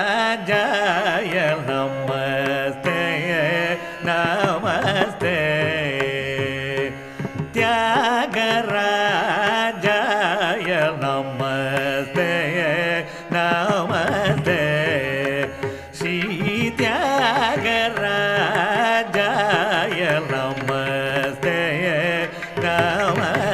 தியாகராஜாய நமஸ்தே நமஸ்தே தியாகராஜாய நமஸ்தே நமஸ்தே ஸ்ரீ தியாகராஜாய நமஸ்தே நமஸ்தே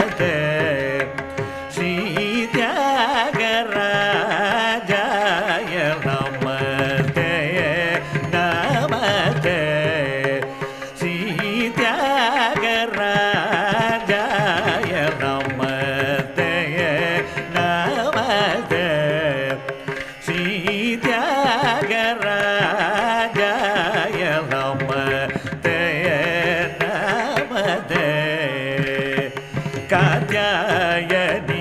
कात्यायनीपदे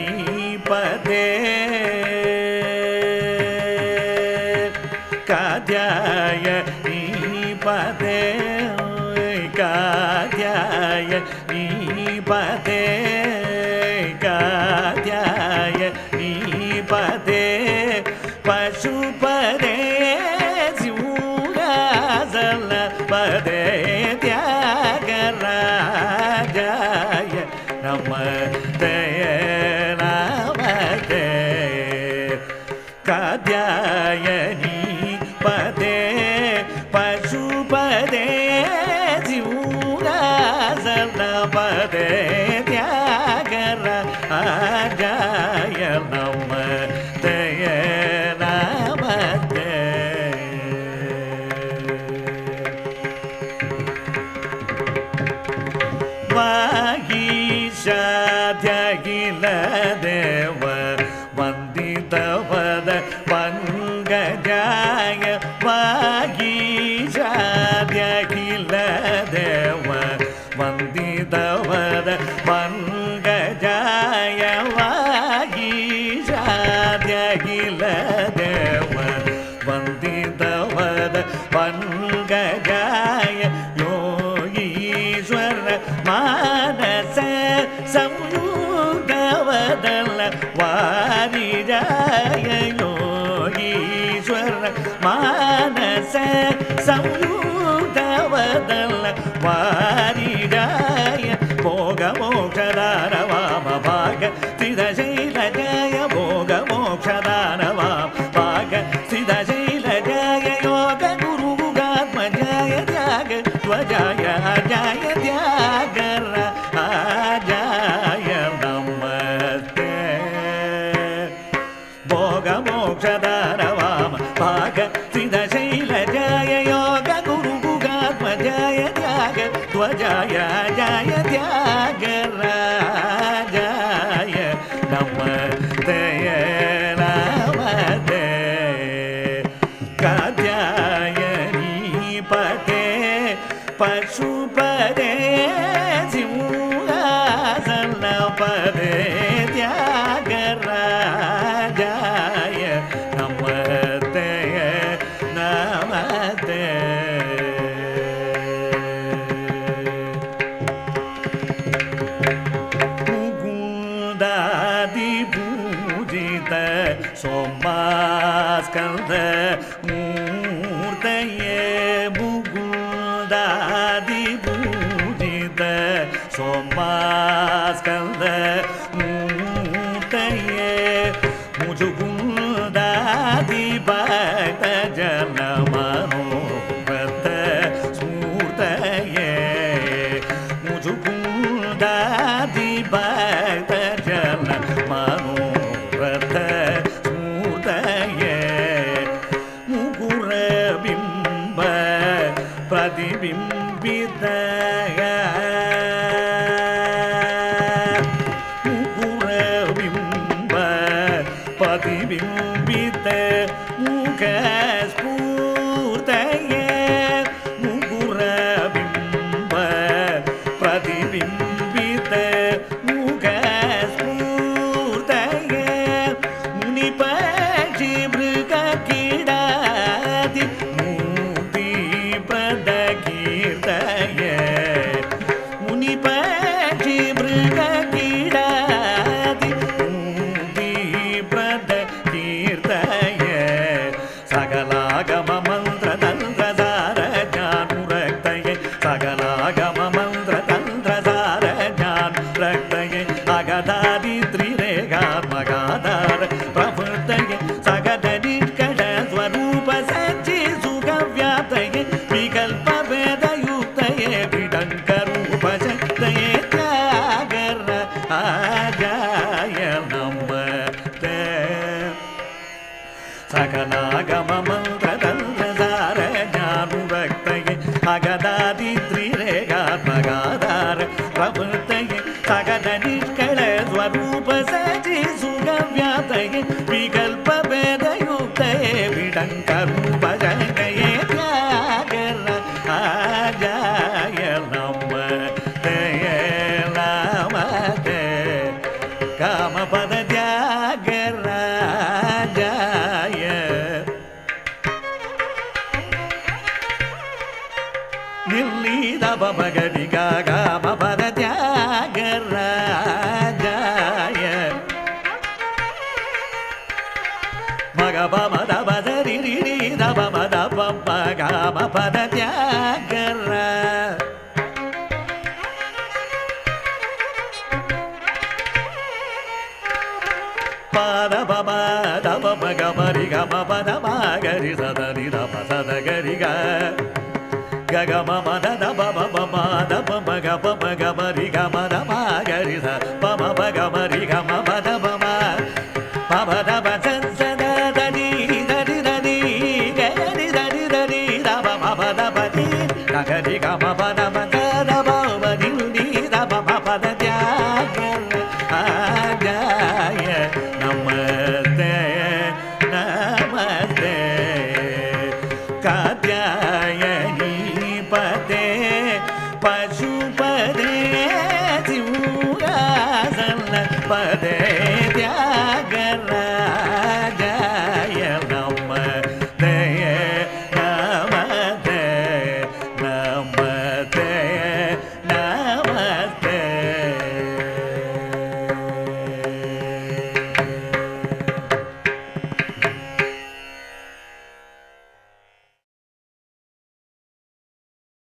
कात्यायनीपदे कात्यायनीपदे कात्यायनीपदे पशुपदे सिंहासनपदे நம தய நம காத்யாயனி பதே பசுபதே ஜீவராசன பதே தேவ स्थितशैलजय योग गुरुगात्मजय त्याग ध्वजाय जय त्यागराजाय नमस्ते नमस्ते कात्यायनी पदे पशुपदे ஸ்கந்த மூர்த்தைய முகுந்தாதி பூஜித சோமா கும்பித்த முகஸ்பூர்த்தைய முகுரபிம்ப பிரதிபிம்பித்த முகஸ்பூர்த்தைய முனிபி सगदा सकलागममन्त्रतन्त्रसार ज्ञानुभक्तये ज्ञान सगदािरे गा पगाधार प्रवृत्त सगन பபத பப்ப காம பத தியாகர பத பபத பப்ப கமரி கம பத மாகரி சதரி தப சத கரி கம மத தப பப மத பம கப மகமரி கம தமாகரி ச பம பகமரி கம பத ப ಪದೇ